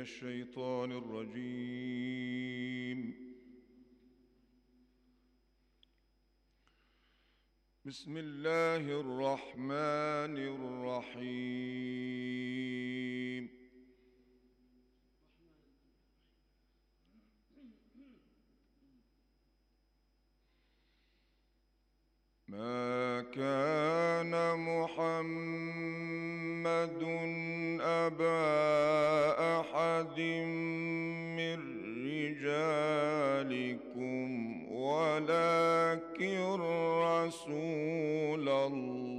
الشيطان الرجيم. بسم الله الرحمن الرحيم. ما كان محمد أبا أحد من رجالكم ولكن رسول الله.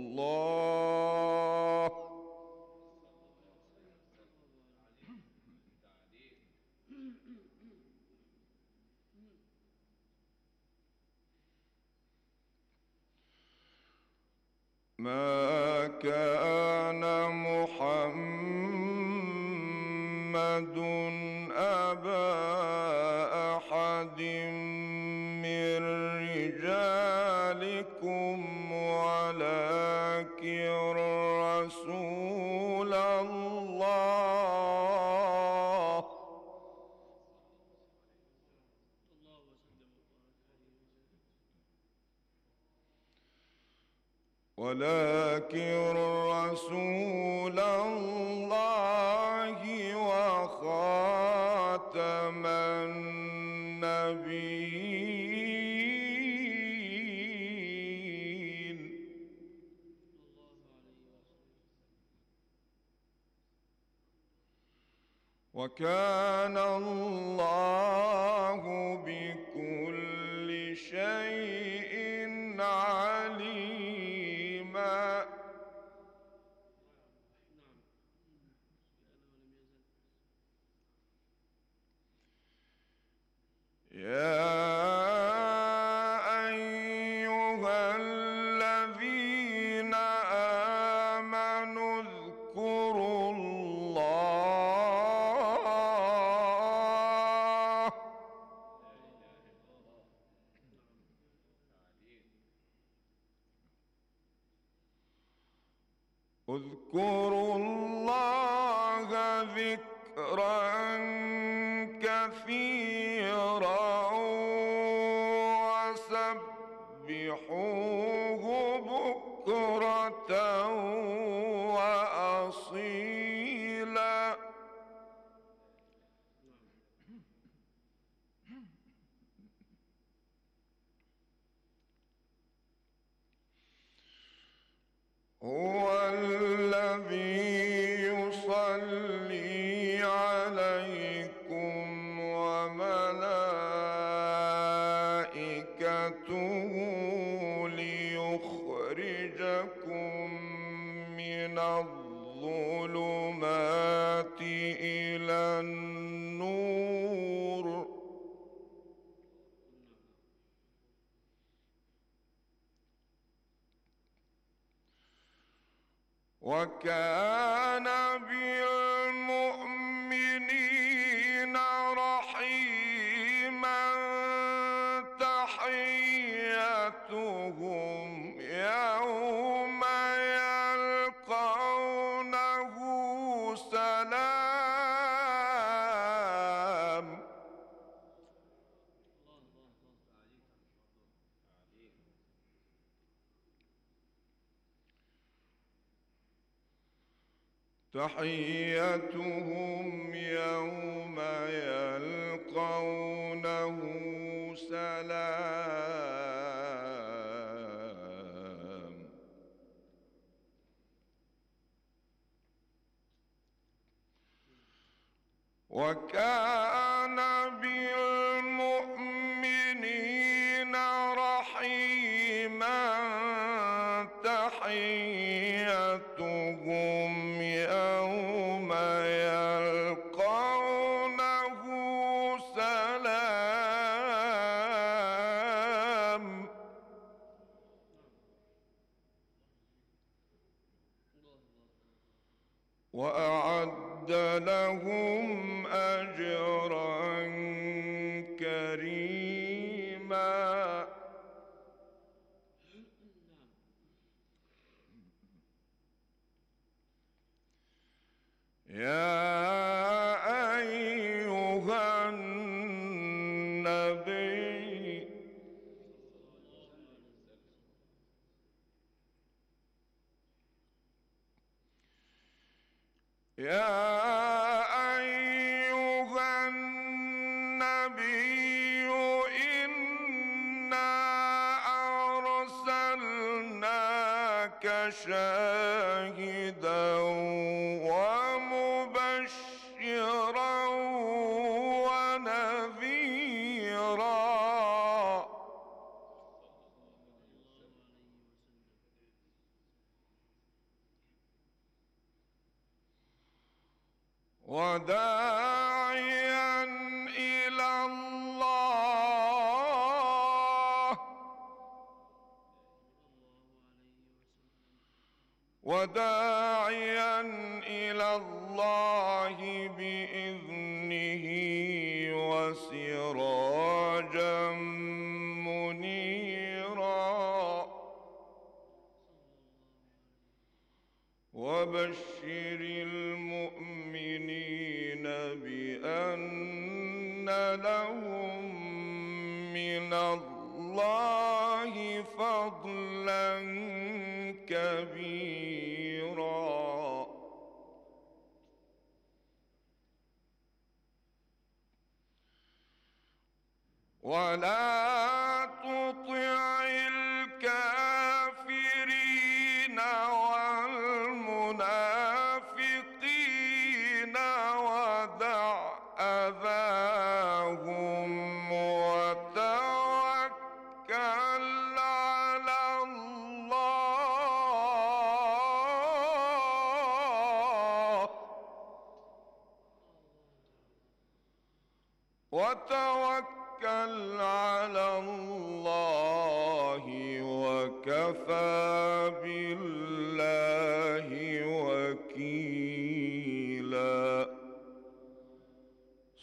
ما كان محمد أبا أحد من رجالكم ولكن رسول الله. ولكن رسول الله. وكان الله اذكروا الله ذكرا كثيرا وسبحوه بكرة عليكم وملائكته ليخرجكم من الظلمات إلى النور. وكان سلام الله الله الله عليك تحيتهم يوم يلقونه سلام. وكان بالمؤمنين رحيما تحيتهم يوم يلقونه سلام. الله أعد لهم أجرا كريما. يا أيها النبي يا معك شاهدا ومبشرا ونذيرا. ودار وداعيا إلى الله بإذنه وسراجا منيرا. وبشر المؤمنين بأن لهم من الله فضلا ولا تطع الكافرين والمنافقين ودع أذاهم وتوكل على الله وتوكل على الله وكفى بالله وكيلا.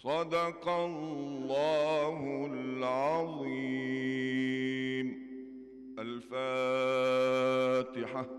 صدق الله العظيم. الفاتحة.